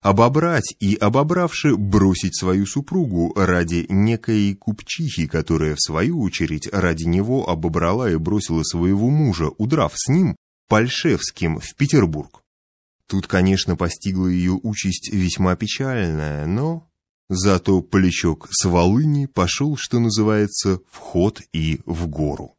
обобрать и, обобравши, бросить свою супругу ради некой купчихи, которая, в свою очередь, ради него обобрала и бросила своего мужа, удрав с ним, Пальшевским, в Петербург. Тут, конечно, постигла ее участь весьма печальная, но зато Полячок с Волыни пошел, что называется, в ход и в гору.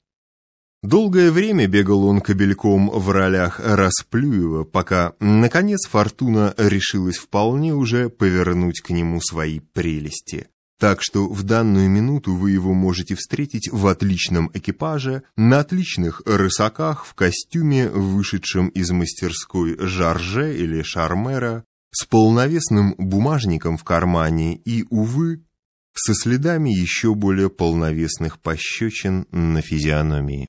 Долгое время бегал он кобельком в ролях Расплюева, пока, наконец, Фортуна решилась вполне уже повернуть к нему свои прелести. Так что в данную минуту вы его можете встретить в отличном экипаже, на отличных рысаках, в костюме, вышедшем из мастерской Жарже или Шармера, с полновесным бумажником в кармане и, увы, со следами еще более полновесных пощечин на физиономии.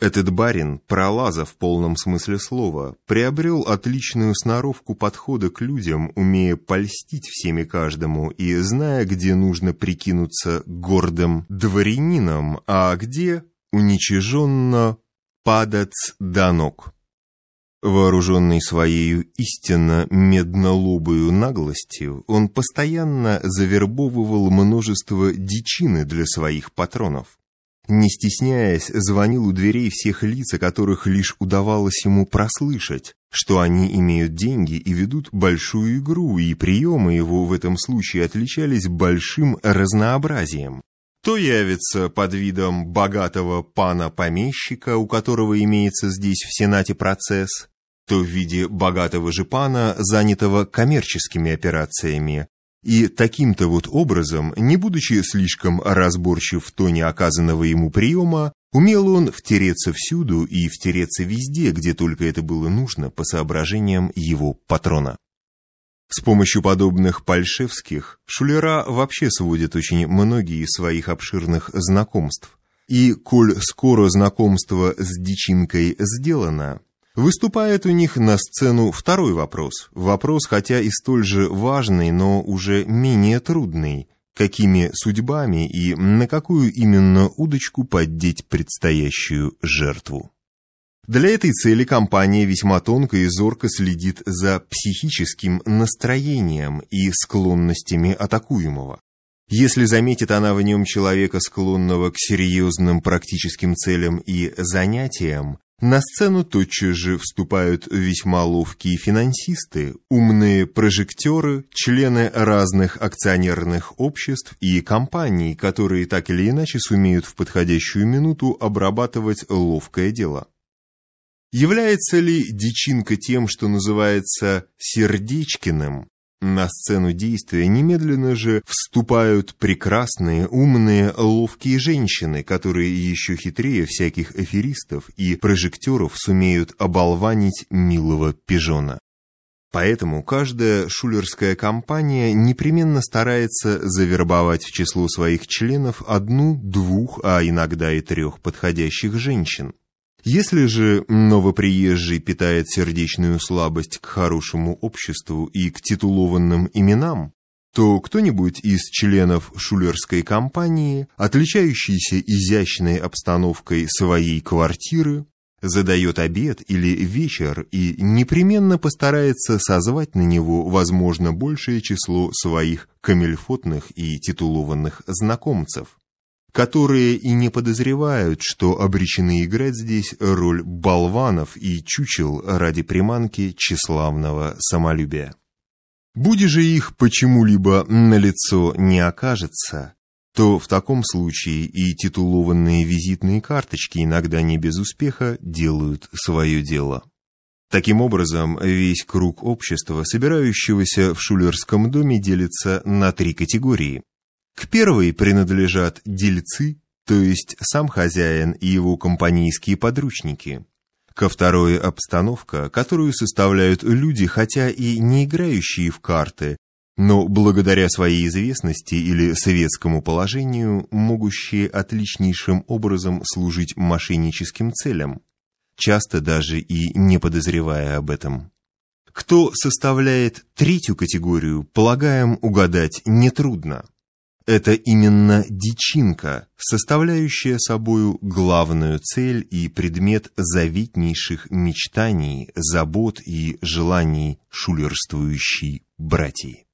Этот барин, пролаза в полном смысле слова, приобрел отличную сноровку подхода к людям, умея польстить всеми каждому и зная, где нужно прикинуться гордым дворянином, а где уничиженно падать до ног. Вооруженный своей истинно меднолобою наглостью, он постоянно завербовывал множество дичины для своих патронов не стесняясь, звонил у дверей всех лиц, о которых лишь удавалось ему прослышать, что они имеют деньги и ведут большую игру, и приемы его в этом случае отличались большим разнообразием. То явится под видом богатого пана-помещика, у которого имеется здесь в Сенате процесс, то в виде богатого же пана, занятого коммерческими операциями, и таким-то вот образом, не будучи слишком разборчив в тоне оказанного ему приема, умел он втереться всюду и втереться везде, где только это было нужно по соображениям его патрона. С помощью подобных пальшевских шулера вообще сводят очень многие из своих обширных знакомств. И, коль скоро знакомство с дичинкой сделано, Выступает у них на сцену второй вопрос. Вопрос, хотя и столь же важный, но уже менее трудный. Какими судьбами и на какую именно удочку поддеть предстоящую жертву? Для этой цели компания весьма тонко и зорко следит за психическим настроением и склонностями атакуемого. Если заметит она в нем человека, склонного к серьезным практическим целям и занятиям, на сцену тотчас же вступают весьма ловкие финансисты, умные прожектеры, члены разных акционерных обществ и компаний, которые так или иначе сумеют в подходящую минуту обрабатывать ловкое дело. Является ли Дичинка тем, что называется «сердечкиным», на сцену действия немедленно же вступают прекрасные, умные, ловкие женщины, которые еще хитрее всяких эфиристов и прожекторов сумеют оболванить милого пижона. Поэтому каждая шулерская компания непременно старается завербовать в число своих членов одну, двух, а иногда и трех подходящих женщин. Если же новоприезжий питает сердечную слабость к хорошему обществу и к титулованным именам, то кто-нибудь из членов шулерской компании, отличающийся изящной обстановкой своей квартиры, задает обед или вечер и непременно постарается созвать на него, возможно, большее число своих камельфотных и титулованных знакомцев которые и не подозревают, что обречены играть здесь роль болванов и чучел ради приманки тщеславного самолюбия. Будь же их почему-либо на лицо не окажется, то в таком случае и титулованные визитные карточки иногда не без успеха делают свое дело. Таким образом, весь круг общества, собирающегося в шулерском доме, делится на три категории. К первой принадлежат дельцы, то есть сам хозяин и его компанейские подручники. Ко второй обстановка, которую составляют люди, хотя и не играющие в карты, но благодаря своей известности или советскому положению, могущие отличнейшим образом служить мошенническим целям, часто даже и не подозревая об этом. Кто составляет третью категорию, полагаем, угадать нетрудно. Это именно дичинка, составляющая собою главную цель и предмет заветнейших мечтаний, забот и желаний шулерствующей братья.